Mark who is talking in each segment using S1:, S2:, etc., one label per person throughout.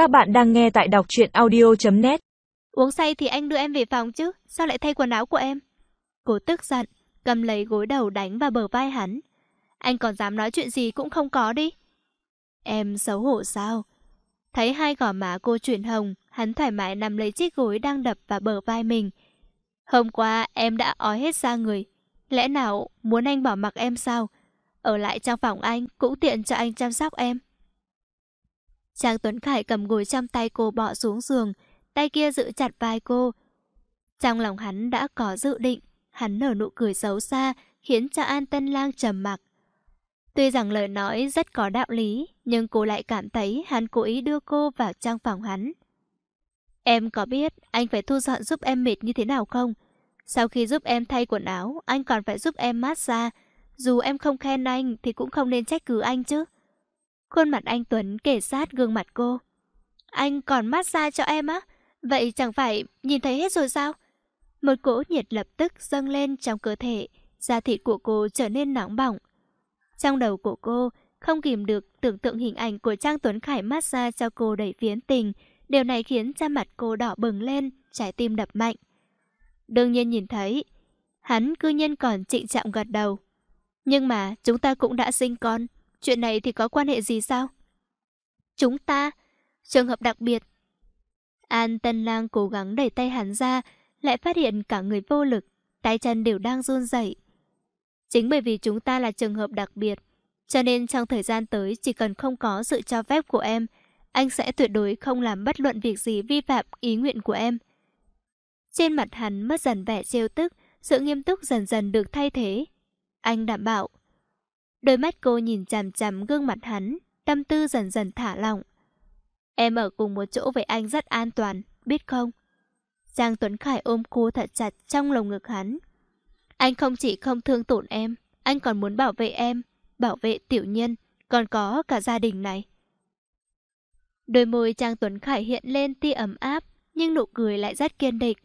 S1: Các bạn đang nghe tại đọc truyện audio.net
S2: Uống say thì anh đưa em về phòng chứ, sao lại thay quần áo của em? Cô tức giận, cầm lấy gối đầu đánh vào bờ vai hắn. Anh còn dám nói chuyện gì cũng không có đi. Em xấu hổ sao? Thấy hai gò má cô chuyển hồng, hắn thoải mái nằm lấy chiếc gối đang đập vào bờ vai mình. Hôm qua em đã ói hết ra người. Lẽ nào muốn anh bỏ mặc em sao? Ở lại trong phòng anh cũng tiện cho anh chăm sóc em. Trang Tuấn Khải cầm gối trong tay cô bỏ xuống giường, tay kia giữ chặt vai cô. Trong lòng hắn đã có dự định, hắn nở nụ cười xấu xa, khiến cho An Tân Lang trầm mặc. Tuy rằng lời nói rất có đạo lý, nhưng cô lại cảm thấy hắn cố ý đưa cô vào trong phòng hắn. Em có biết anh phải thu dọn giúp em mệt như thế nào không? Sau khi giúp em thay quần áo, anh còn phải giúp em massage. Dù em không khen anh thì cũng không nên trách cứ anh chứ. Khuôn mặt anh Tuấn kể sát gương mặt cô. Anh còn massage cho em á? Vậy chẳng phải nhìn thấy hết rồi sao? Một cỗ nhiệt lập tức dâng lên trong cơ thể, da thịt của cô trở nên nóng bỏng. Trong đầu của cô, không kìm được tưởng tượng hình ảnh của Trang Tuấn Khải massage cho cô đầy phiến tình. Điều này khiến da mặt cô đỏ bừng lên, trái tim đập mạnh. Đương nhiên nhìn thấy, hắn cư nhiên còn trịnh trọng gật đầu. Nhưng mà chúng ta cũng đã sinh con, chuyện này thì có quan hệ gì sao? Chúng ta, trường hợp đặc biệt. An Tân Lang cố gắng đẩy tay hắn ra, lại phát hiện cả người vô lực, tay chân đều đang run rẩy. Chính bởi vì chúng ta là trường hợp đặc biệt, cho nên trong thời gian tới chỉ cần không có sự cho phép của em, anh sẽ tuyệt đối không làm bất luận việc gì vi phạm ý nguyện của em. Trên mặt hắn mất dần vẻ trêu tức, sự nghiêm túc dần dần được thay thế. Anh đảm bảo. Đôi mắt cô nhìn chằm chằm gương mặt hắn, tâm tư dần dần thả lỏng. Em ở cùng một chỗ với anh rất an toàn, biết không? Giang Tuấn Khải ôm cô thật chặt trong lồng ngực hắn. Anh không chỉ không thương tổn em, anh còn muốn bảo vệ em, bảo vệ tiểu nhân, còn có cả gia đình này. Đôi môi Trang Tuấn Khải hiện lên tia ấm áp, nhưng nụ cười lại rất kiên định.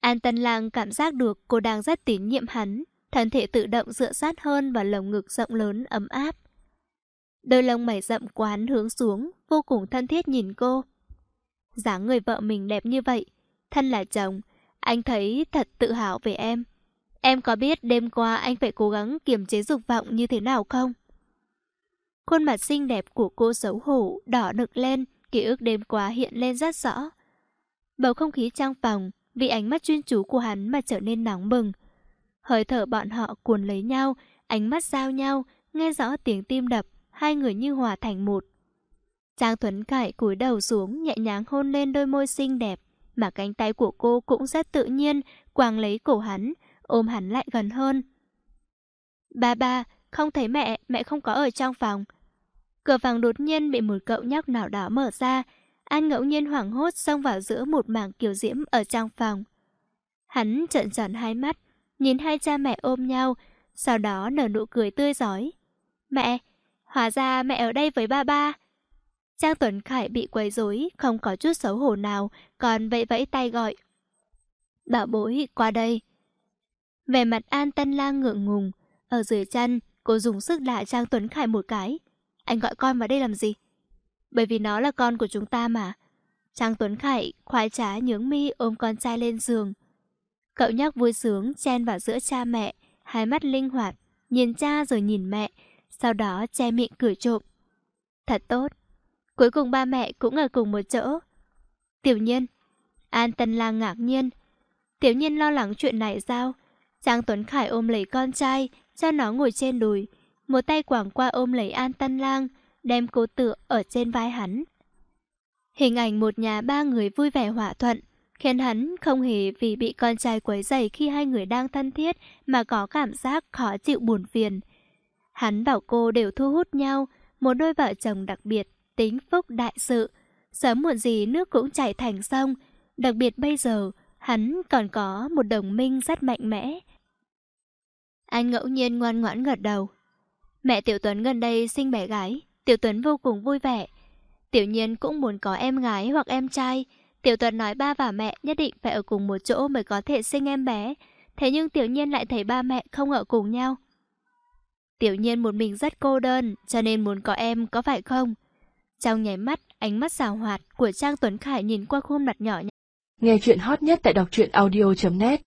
S2: An Tân Lang cảm giác được cô đang rất tín nhiệm hắn, thân thể tự động dựa sát hơn vào lồng ngực rộng lớn ấm áp. Đôi lông mày rậm quán hướng xuống, vô cùng thân thiết nhìn cô. dáng người vợ mình đẹp như vậy, thân là chồng, anh thấy thật tự hào về em. Em có biết đêm qua anh phải cố gắng kiềm chế dục vọng như thế nào không? Khuôn mặt xinh đẹp của cô xấu hổ, đỏ nực lên, ký ức đêm qua hiện lên rất rõ. Bầu không khí trong phòng, vì ánh mắt chuyên chú của hắn mà trở nên nóng bừng. Hơi thở bọn họ cuốn lấy nhau, ánh mắt giao nhau, nghe rõ tiếng tim đập, hai người như hòa thành một. Trang Tuấn Cải cúi đầu xuống, nhẹ nhàng hôn lên đôi môi xinh đẹp, mà cánh tay của cô cũng rất tự nhiên, quàng lấy cổ hắn, ôm hắn lại gần hơn. Ba ba, không thấy mẹ, mẹ không có ở trong phòng. Cửa phòng đột nhiên bị một cậu nhóc nào đó mở ra, An ngẫu nhiên hoảng hốt xông vào giữa một mảng kiều diễm ở trong phòng. Hắn trợn tròn hai mắt, nhìn hai cha mẹ ôm nhau, sau đó nở nụ cười tươi giói. Mẹ, hóa ra mẹ ở đây với ba ba. Trang Tuấn Khải bị quấy rối, không có chút xấu hổ nào, còn vẫy vẫy tay gọi. Bảo bối, qua đây. Về mặt An Tân Lang ngượng ngùng, ở dưới chân, cô dùng sức đả Trang Tuấn Khải một cái. Anh gọi con vào đây làm gì? Bởi vì nó là con của chúng ta mà. Trang Tuấn Khải khoái trá nhướng mi ôm con trai lên giường. Cậu nhóc vui sướng chen vào giữa cha mẹ, hai mắt linh hoạt, nhìn cha rồi nhìn mẹ, sau đó che miệng cười trộm. Thật tốt. Cuối cùng ba mẹ cũng ở cùng một chỗ. Tiểu nhiên. An Tân Lang ngạc nhiên. Tiểu nhiên lo lắng chuyện này sao? Trang Tuấn Khải ôm lấy con trai, cho nó ngồi trên đùi. Một tay quảng qua ôm lấy An Tân Lang, đem cô tựa ở trên vai hắn. Hình ảnh một nhà ba người vui vẻ hòa thuận, khiến hắn không hề vì bị con trai quấy rầy khi hai người đang thân thiết mà có cảm giác khó chịu buồn phiền. Hắn bảo cô đều thu hút nhau, một đôi vợ chồng đặc biệt, tính phúc đại sự. Sớm muộn gì nước cũng chảy thành sông, đặc biệt bây giờ hắn còn có một đồng minh rất mạnh mẽ. Anh ngẫu nhiên ngoan ngoãn gật đầu. Mẹ Tiểu Tuấn gần đây sinh bé gái, Tiểu Tuấn vô cùng vui vẻ. Tiểu Nhiên cũng muốn có em gái hoặc em trai. Tiểu Tuấn nói ba và mẹ nhất định phải ở cùng một chỗ mới có thể sinh em bé. Thế nhưng Tiểu Nhiên lại thấy ba mẹ không ở cùng nhau. Tiểu Nhiên một mình rất cô đơn, cho nên muốn có em có phải không? Trong nháy mắt, Ánh mắt xào hoạt của Trang Tuấn Khải nhìn qua khuôn mặt nhỏ nhắn.
S1: Nghe chuyện hot nhất tại đọc truyện audio.net